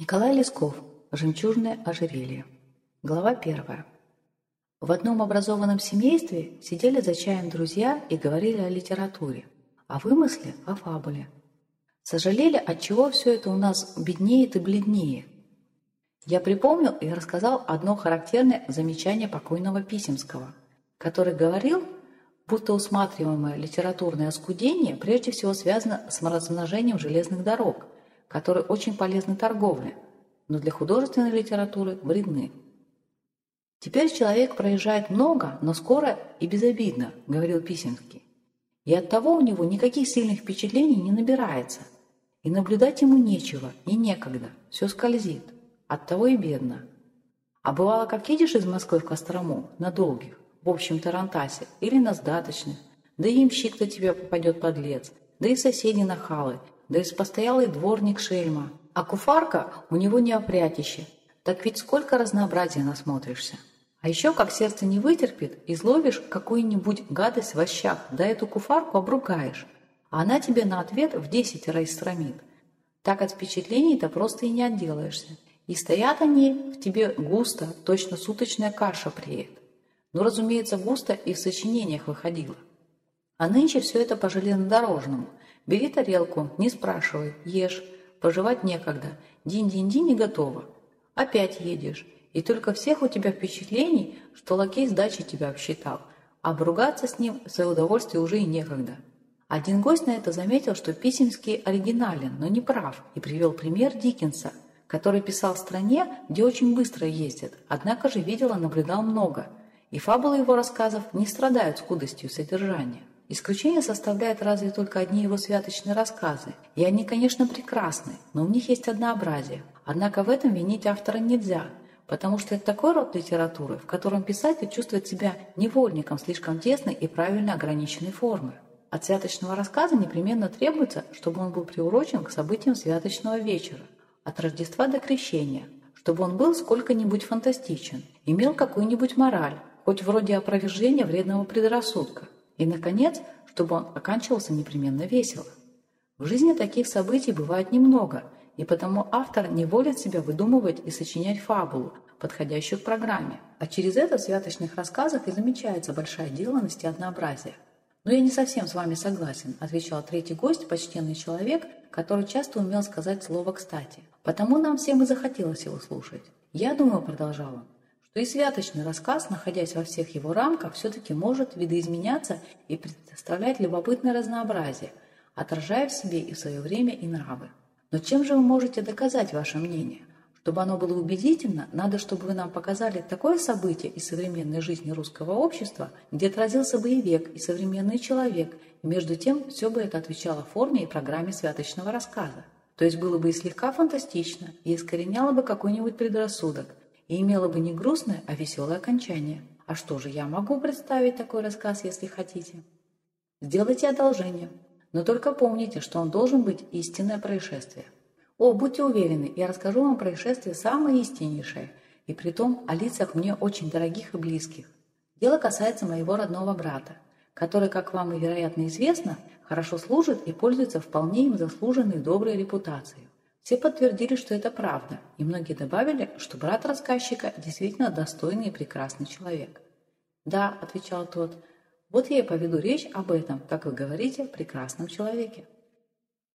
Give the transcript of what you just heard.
Николай Лесков. Жемчужное ожерелье. Глава первая. В одном образованном семействе сидели за чаем друзья и говорили о литературе, о вымысле, о фабуле. Сожалели, от чего все это у нас беднеет и бледнее. Я припомнил и рассказал одно характерное замечание покойного Писемского, который говорил, будто усматриваемое литературное оскудение прежде всего связано с размножением железных дорог – которые очень полезны торговле, но для художественной литературы вредны. «Теперь человек проезжает много, но скоро и безобидно», — говорил Писемский. «И оттого у него никаких сильных впечатлений не набирается. И наблюдать ему нечего, и некогда, все скользит. Оттого и бедно. А бывало, как едешь из Москвы в Кострому, на долгих, в общем Тарантасе, или на сдаточных, да и имщик-то тебе попадет подлец, да и соседи нахалы, да и постоялый дворник шельма. А куфарка у него не опрятище. Так ведь сколько разнообразия насмотришься. А еще, как сердце не вытерпит, изловишь какую-нибудь гадость в ощах, да эту куфарку обругаешь, а она тебе на ответ в десять раз стромит. Так от впечатлений-то просто и не отделаешься. И стоят они в тебе густо, точно суточная каша преет. Ну, разумеется, густо и в сочинениях выходило. А нынче все это по железнодорожному – Бери тарелку, не спрашивай, ешь, пожевать некогда. Динь-динь-динь и готово. Опять едешь. И только всех у тебя впечатлений, что лакей сдачи тебя обсчитал. А обругаться с ним в свое удовольствие уже и некогда. Один гость на это заметил, что Писемский оригинален, но не прав, и привел пример Диккенса, который писал в стране, где очень быстро ездят, однако же видел и наблюдал много, и фабулы его рассказов не страдают скудостью содержания. Исключение составляют разве только одни его святочные рассказы, и они, конечно, прекрасны, но у них есть однообразие. Однако в этом винить автора нельзя, потому что это такой род литературы, в котором писатель чувствует себя невольником слишком тесной и правильно ограниченной формы. От святочного рассказа непременно требуется, чтобы он был приурочен к событиям святочного вечера, от Рождества до Крещения, чтобы он был сколько-нибудь фантастичен, имел какую-нибудь мораль, хоть вроде опровержения вредного предрассудка – и, наконец, чтобы он оканчивался непременно весело. В жизни таких событий бывает немного, и потому автор не волит себя выдумывать и сочинять фабулу, подходящую к программе. А через это в святочных рассказах и замечается большая деланность и однообразие. «Но я не совсем с вами согласен», – отвечал третий гость, почтенный человек, который часто умел сказать слово «кстати». «Потому нам всем и захотелось его слушать. Я думаю», – продолжал он, что и святочный рассказ, находясь во всех его рамках, все-таки может видоизменяться и представлять любопытное разнообразие, отражая в себе и в свое время и нравы. Но чем же вы можете доказать ваше мнение? Чтобы оно было убедительно, надо, чтобы вы нам показали такое событие из современной жизни русского общества, где отразился бы и век, и современный человек, и между тем все бы это отвечало форме и программе святочного рассказа. То есть было бы и слегка фантастично, и искореняло бы какой-нибудь предрассудок, и имела бы не грустное, а веселое окончание. А что же, я могу представить такой рассказ, если хотите. Сделайте одолжение, но только помните, что он должен быть истинное происшествие. О, будьте уверены, я расскажу вам происшествие самое истиннейшее, и при том о лицах мне очень дорогих и близких. Дело касается моего родного брата, который, как вам и вероятно известно, хорошо служит и пользуется вполне им заслуженной доброй репутацией. Все подтвердили, что это правда, и многие добавили, что брат рассказчика действительно достойный и прекрасный человек. «Да», – отвечал тот, – «вот я и поведу речь об этом, как вы говорите, прекрасном человеке».